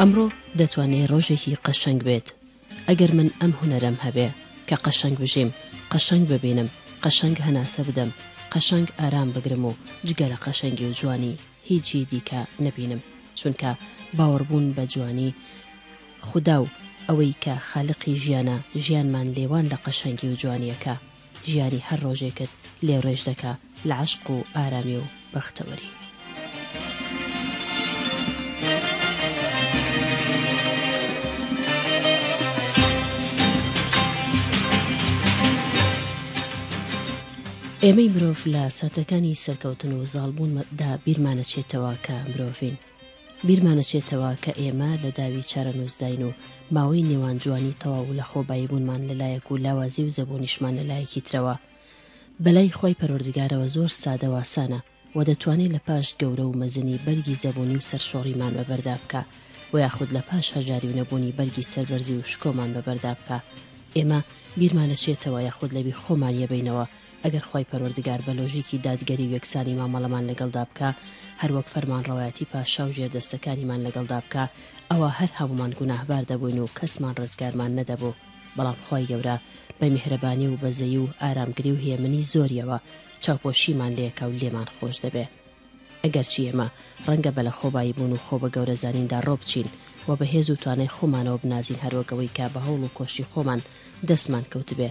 ئەمڕۆ دەتوانێ ڕۆژێکی قەشەنگ بێت ئەگەر من ئەم هوەرەم هەبێ کە قەشەنگ بژیم قەشەنگ ببینم قەشەنگ هەناسە بدەم قەشەنگ ئارام بگرم و جگە لە قەشەنگی و جوانی هیچی دیکە نەبینم چونکە باوەڕبوون بە جوانی خودا و ئەوەی کە خالقی ژیانە ژیانمان لێوان لە قەشەنگی و جوانیەکە ژیانی هەر ڕۆژێکت لێ ڕێژ دەکا لە عەشق و ئارامی و بەختەوەری. ئێمەی مرۆڤ لە ساتەکانی سەرکەوتن و زاڵبوون دا بیرمانەچێتەوە کە مرۆڤین، بیرمانەچێتەوە کە ئێمە لە داوی چارەنووسداین و ماوەی نێوان جوانی تەواو و لەخۆباییبوونمان لە لایەک و لاوازی و زەبوونیشمان لە لایەکی ترەوە بەلای خۆی پەروەردگارەوە زۆر سادە و ئاسانە و دەتوانێ لە پاش گەورە و مەزنی بەرگی زەبوونی و سەرشۆڕیمان بە بەردا بکا و یاخود لە پاش هەژاری و نەبوونی بەرگی سەربەرزی و شکۆمان بە بەردا بکا ئێمە بیرمانەچێتەوە یاخود لەبیر خۆمان یەبەینەوە ئەگەر خوای پەروەردگار بە لۆژیکی دادگەری و یەکسانی مامەڵەمان لەگەڵدا بکا، هەروەک فەرمانڕەوایەتی پاشا و ژێردەستەکانیمان لەگەڵدا بکا، ئەوا هەر هەموومان گوناهبار دەبووین و کەسمان ڕزگارمان نەدەبوو، بەڵام خوای گەورە بە میهرەبانی و بەزەیی و ئارامگری و هێمنی زۆریەوە چاوپۆشیمان لێکا و لێمان خۆش دەبێ. ئەگەرچی ئێمە ڕەنگە بە لەخۆبایی بوون و خۆ بە گەورە زانیندا ڕۆ بچین و بە هێز و توانای خۆمانەوە بنازین هەروەک ئەوەی کە بە هەوڵ و کۆششی خۆمان دەستمان کەوتبێ،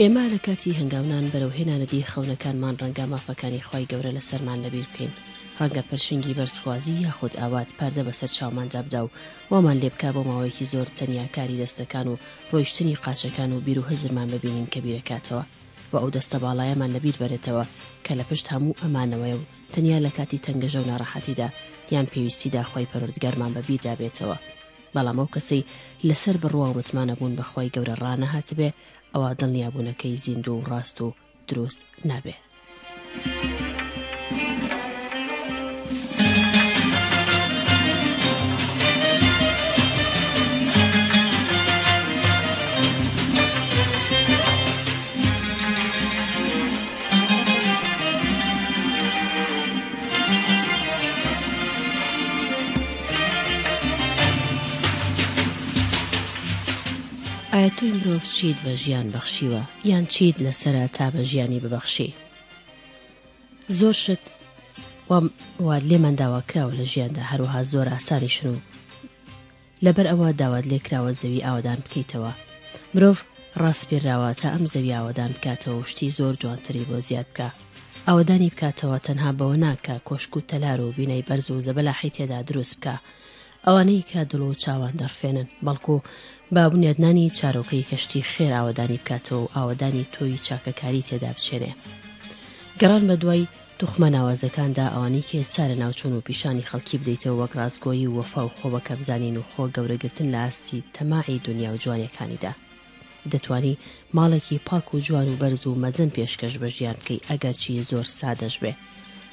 ئێمە لە کاتی هەنگاونان بەرەو هێنانەدی خەونەکانمان ڕەنگە مافەکانی خوای گەورە لەسەرمان لەبیر بکەین، ڕەنگە پرشنگی بەرزخوازی یاخود ئاوات پەردە بەسەر چاوماندا بدا و وامان لێبکا بۆ ماوەیەکی زۆر تەنیا کاری دەستەکان و ڕۆیشتنی قاچەکان و بیرو هزرمان ببینین کە بیرەکاتەوە و ئەو دەستە باڵایەمان لەبیر بەرێتەوە کە لە پشت هەموو ئەمانەوەیە و تەنیا لە کاتی تەنگەژە و ناڕەحەتیدا یان پێویستیدا خوای پەروەردگارمان بە بیردا بێتەوە، بەڵام ئەو کەسەی لەسەر بڕوا و متمانەبوون بە خوای گەورە ڕانەهاتبێ ئەوا دڵنیابوونەکەی زیندوو و ڕاست و دروست نابێ. ئایا تۆی مرۆڤ چیت بە ژیان بەخشیوە یان چیت لە سەرە تا بە ژیانی ببەخشی زۆر شت وا لێمان داواکراوە لە ژیاندا هەروەها زۆر ئاسانیشن و لەبەر ئەوە داوات لێکراوە زەوی ئاوەدان بکەیتەوە. مرۆڤ ڕاسپێرراوە تا ئەم زەوی ئاوەدان بکاتەوە و شتی زۆر جوانتری بۆ زیاد بکا. ئاوەدانی بکاتەوە تەنها بەوە نا کە کۆشک و تەلار و بینای بەرز و زەبەلاحی تێدا دروست بکا، ئەوانەی کە دڵ و چاوان دەڕفێنن، بەڵکو با بنیادنانی چارۆکەی کەشتی خێر ئاوەدانی بکاتەوە و ئاوەدانی تۆوی چاکەکاری تێدا بچێنێ. گەڕان بە دوای توخمە ناوازەکاندا ئەوانەی کە ئێستا لەناو چوون و پیشانی خەڵکی بدەیتەوە وەک ڕاستگۆیی و وەفا و خۆ بەکەم زانین و خۆ گەورە گرتن لە ئاستی تەماعی دونیا و جوانیەکانیدا دەتوانی ماڵێکی پاک و جوان و بەرز و مەزن پێشکەش بە ژیان بکەی ئەگەرچی زۆر سادەش بێ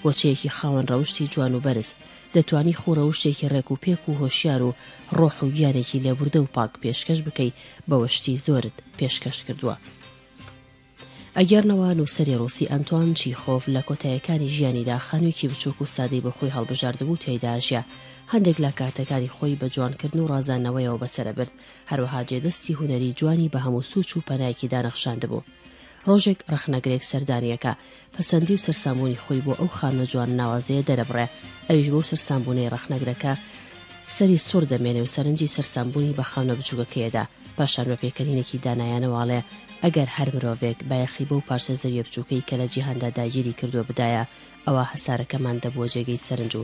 وەچەیەکی خاوەن ڕەوشتی جوان و بەرز دەتوانی خوڕەوشتێکی ڕێک و پێک و هۆشیار و ڕۆح و گیانێکی لێبوردە و پاک پێشکەش بکەی بەوەشتی زۆرت پێشکەش کردووە ئەگێڕنەوە، نووسەری ڕووسی ئەنتوان چیخۆڤ لە کۆتاییەکانی ژیانیدا خانوویەکی بچووک و سادەی بۆ خۆی هەڵبژاردبوو و تیایدا ئەژیا، هەندێک لە کاتەکانی خۆی بە جوانکردن و ڕازاندنەوەیەوە بەسەر ئەبرد، هەروەها جێدەستی هونەری جوانی بە هەموو سووچ و پەنایەکی دانەخشاندبوو. ڕۆژێک ڕەخنەگرێک سەردانییەکە، پەسەندی و سەرسامبوونی خۆی بۆ ئەو خانمە جوان ناوازەیە دەرەبڕێ، ئەویش بەو سەرسامبوونەی ڕەخنەگرەکە سەری سوڕ دەمێنێ و سەرنجی سەرسامبوونی بە خانمە بچووکەکەی ئەدا، پاشان بە پێکەنینێکی دانایانەوە ئەڵێ، ئەگەر هەر مرۆڤێک بایەخی بەو پارچە زەویە بچووکەی کە لە جیهاندا داگیری کردووە بدایە، ئەوا هەسارەکەمان دەبووە جێگەی سەرنج و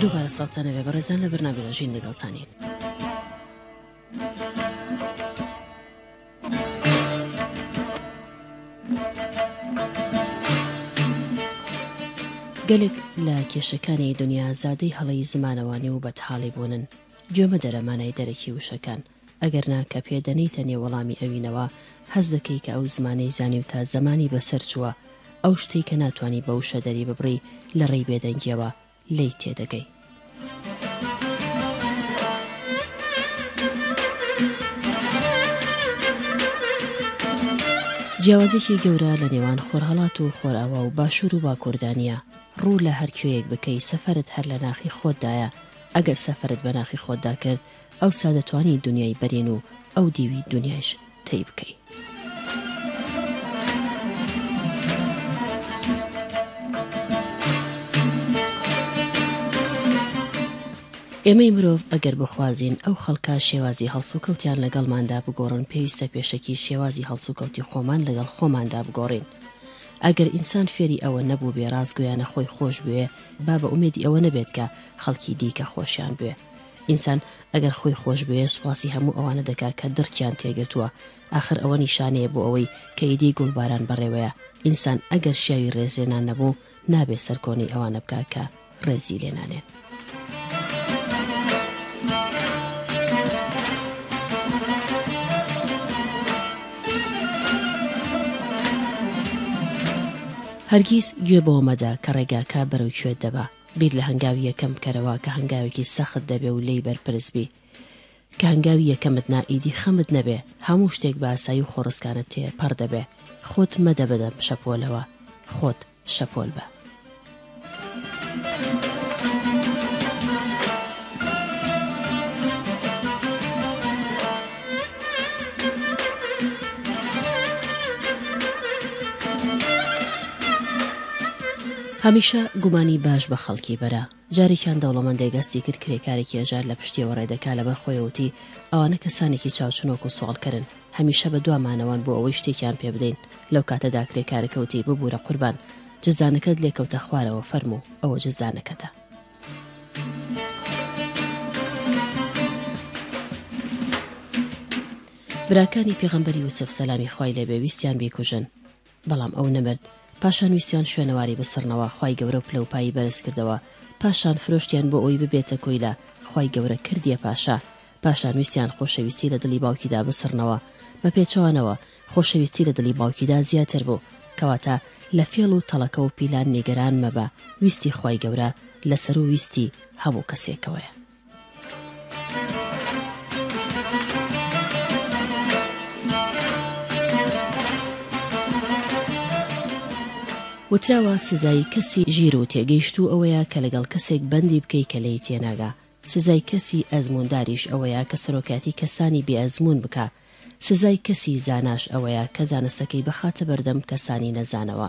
دووبارە ساڵتان ئەبێ بەڕێزان لە بەرنامەی ژین لەگەڵتانین. گەلێک لە کێشەکانی دنیا زادەی هەڵەی زمانەوانی و بەدحاڵیبوونن، گوێ مەدەرە مانای دەرەکی وشەکان، ئەگەرنا کە پێ دەنێیتە نێو وەڵامی ئەوینەوە، حەز دەکەی کە ئەو زمانەی زانیوتە زەمانی بە سەر چووە، ئەو شتەی کە ناتوانی بە وشە دەری ببڕی لە ڕێی بێدەنگییەوە لێی تێ دەگەی. جیاوازییەکی گەورە لە نێوان خۆرهەڵات و خۆرئاوا و باشوور و باکوور دا نییە، ڕوو لە هەر کوێیەک بکەی سەفەرت هەر لە ناخی خۆت دایە، ئەگەر سەفەرت بە ناخی خۆت دا کرد، ئەوسا دەتوانی دونیای بەرین و ئەو دیوی دونیایش تەی بکەی. ئێمەی مرۆڤ ئەگەر بخوازین ئەو خەڵکە شێوازی هەڵسوکەوتیان لەگەڵماندا بگۆڕن پێویستە پێشەکی شێوازی هەڵسوکەوتی خۆمان لەگەڵ خۆماندا بگۆڕین ئەگەر ئینسان فێری ئەوە نەبوو بێ ڕاستگویانە خۆی خۆش بوێ با بە ئومێدی ئەوە نەبێت کە خەڵکی دیکە خۆشیان بوێ ئینسان ئەگەر خۆی خۆش بوێ سوپاسی هەموو ئەوانە دەکا کە دڕکیان تێگرتووە، ئاخر ئەوە نیشانەیە بۆ ئەوەی کە ئیدی گوڵباران بەڕێوەیە، ئینسان ئەگەر شیاوی ڕێزلێنان نەبوو نابێ سەرکۆنەی ئەوانە بکا کە ڕێزی لێنانێن. هەرگیز گوێ بەوە مەدە کە ڕێگاکە بەرەو کوێت دەبا، بیر لە هەنگاوی یەکەم بکەرەوە کە هەنگاوێکی سەخت دەبێ و لێی بەرپرس بی. کە هەنگاوی یەکەمت نا ئیدی خەمت نەبێ، هەموو شتێک بە ئاسایی و خۆڕسکانە تێپەڕ دەبێ. خۆت مەدە بە دەم شەپۆلەوە، خۆت شەپۆل بە. هەمیشە گومانی باش بە خەڵکی بەرە. جارێکیان دەوڵەمەندێک هەستی کرد کرێکارێکی هەژار لە پشتیەوە ڕێ دەکا لەبەر خۆی وتی، ئەوانە کەسانێکی چاوچنۆک و سواڵکەرن، هەمیشە بە دوامانەوەن بۆ ئەوەی شتێکیان پێ بدەین، لەو کاتەدا کرێکارەکە وتی، ببورە قوربان، جزدانەکەت لێ کەوتە خوارەوە فەرموو ئەوە جزدانەکەتە. براکانی پێغەمبەر یوسف سەلامی خوای لێ بێ ویستیان بیکوژن. بەڵام ئەو نەمرد پاشان ویستیان شوێنەواری بسڕنەوە خوای گەورەو پلەو پایی بەرز کردەوە پاشان فرۆشتیان بۆ ئەوی ببێتە کۆیلە خوای گەورە کردیە پاشا پاشان ویستیان خۆشەویستی لە دڵی باوکیدا بسڕنەوە بە پێچەوانەوە خۆشەویستی لە دڵی باوکیدا زیاتر بوو کەواتە لە فێڵ و تەڵەکە و پیلان نیگەران مەبە ویستی خوای گەورە لەسەرو ویستی هەموو کەسێکەوەیە. وتراوە سزای کەسی ژیر و تێگەیشتوو ئەوەیە کە لەگەڵ کەسێک بەندی بکەی کە لێی تێناگا سزای کەسی ئەزمونداریش ئەوەیە کە سەرۆکاتی کەسانی بێ ئەزمون بکا سزای کەسی زاناش ئەوەیە کە زانستەکەی بخاتە بەردەم کەسانی نەزانەوە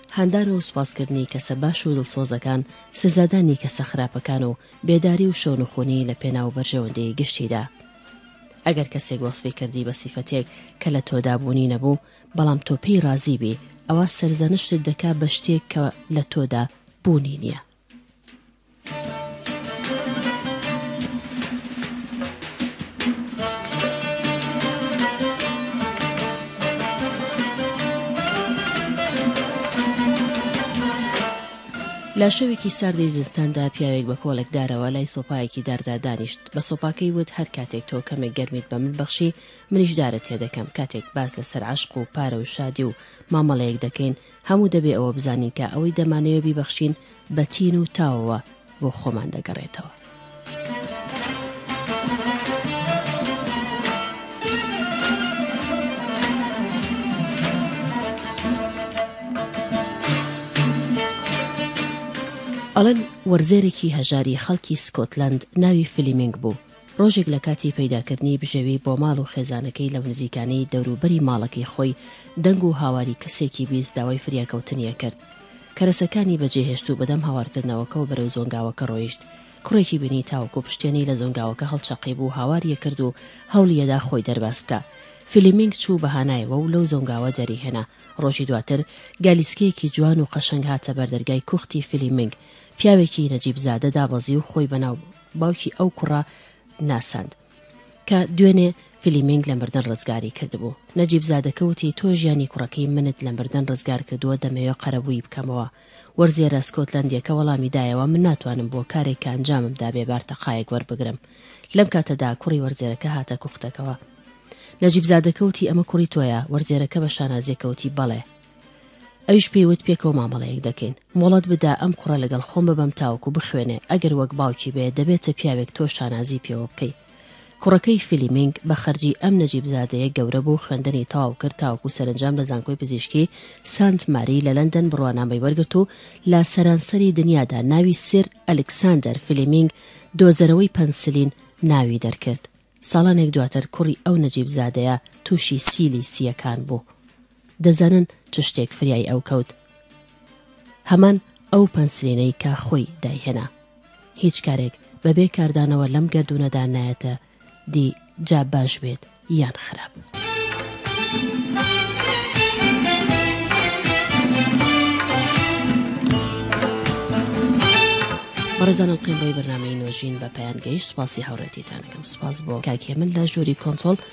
هاندان و سوپاسکردنی کەسە باش و دڵسۆزەکان، سزادانی کەسە خراپەکان و بێداری و شەونخونی لە پێناو بەرژەوەندیی گشتیدا. ئەگەر کەسێک وەسفی کردی بە سیفەتێک کە لە تۆدا بوونی نەبوو، بەڵام تۆ پێی ڕازی بی، ئەوا سەرزەنشتت دەکا بە شتێک کە لە تۆدا بوونی نییە. لە شەوێکی ساردی زستاندا پیاوێک بە کۆڵێک دارەوە لای سۆپایەکی داردا دانیشت بە سۆپاکەی وت هەر کاتێک تۆ کەمێک گەرمیت بە من بەخشی منیش دارە تێدەکەم کاتێک باز لەسەر عشق و پارە و شادی و مامەڵەیەک دەکەین هەموو دەبێ ئەوە بزانین کە ئەوەی دەمانەوێ بیبەخشین بە تین و تاوەوە بۆ خۆمان دەگەڕێتەوە. ئەڵەن وەرزێرێکی هەژاری خەڵکی سکۆتلەند ناوی فلیمنگ بوو، ڕۆژێک لە کاتی پەیداکردنی بژێوی بۆ ماڵ و خێزانەکەی لەو نزیکانەی دەوروبەری ماڵەکەی خۆی دەنگ و هاواری کەسێکی بیست داوای فریاکەوتنی ئەکرد کەرەسەکانی بەجێ هێشت و بەدەم هاوارکردنەوەکەوە بەرەو زۆنگاوەکە ڕۆیشت کوڕێکی بینی تاوەکو پشتێنەی لە زۆنگاوەکە هەڵچەقیبوو هاواری ئەکرد و هەوڵی ئەدا خۆی دەرباز بکا فلیمینگ چوو بە هانایەوە و لەو زۆنگاوە دەری هێنا ڕۆژی دواتر گالیسکەیەکی جوان و قەشەنگ هاتە بەردەرگای کوختی فلیمینگ پیاوێکی نەجیبزادە دابەزی و خۆی بەناو باوکی ئەو کوڕە ناساند کە دوێنێ فلیمینگ لە مردن ڕزگاری کردبوو نەجیب زادەکە وتی تۆ ژیانی کوڕەکەی منت لە مردن ڕزگار کردووە دەمەوێ قەرەبووی بکەمەوە وەرزێرە سکۆتلندیەکە وەڵامی دایەوە من ناتوانم بۆ کارێک کە ئەنجامم دا بێبار تەقایەک وەربگرم لەم کاتەدا کوڕی وەرزێرەکە هاتە کوختەکەوە نەجیب زادەکە وتی ئەمە کوڕی تۆیە وەرزێرەکە بە شانازیەکە وتی بەڵێ ئەویش پێی وت پێکەوە مامەڵەیەک دەکەین. مۆڵەت بدە ئەم کوڕە لەگەڵ خۆم ببەم تاوەکو بخوێنێ، ئەگەر وەک باوکی بێ، دەبێتە پیاوێک تۆش شانازی پێوە بکەی. کوڕەکەی فلیمینگ بە خەرجی ئەم نەجیبزادەیە گەورە بوو، خوێندنی تەواو کرد تاوەکو سەرەنجام لە زانکۆی پزیشکی سانت ماری لە لەندەن بڕوانامەی وەرگرت و لە سەرانسەری دنیادا ناوی سیر ئەلکساندەر فلیمینگ دۆزەرەوەی پەنسلین ناوی دەرکرد. ساڵانێک دواتر کوڕی ئەو نەجیبزادەیە تووشی سیلی سییەکان بوو. دەزانن چ شتێک فریای ئەو کەوت؟ هەمان ئەو پەنسلینەی کە خۆی دایهێنا. هیچ کارێک بەبێ کاردانەوە لەم گەردوونەدا نایەتە دی جا باش بێت یان خراپ. بەڕێزان ئەڵقەی ئەمڕۆی بەرنامەی نۆژین بە پایان گەیشت سوپاسی هاوڕێتیتانەکەم سوپاس بۆ کاک هێمن لە ژووری کۆنترۆڵ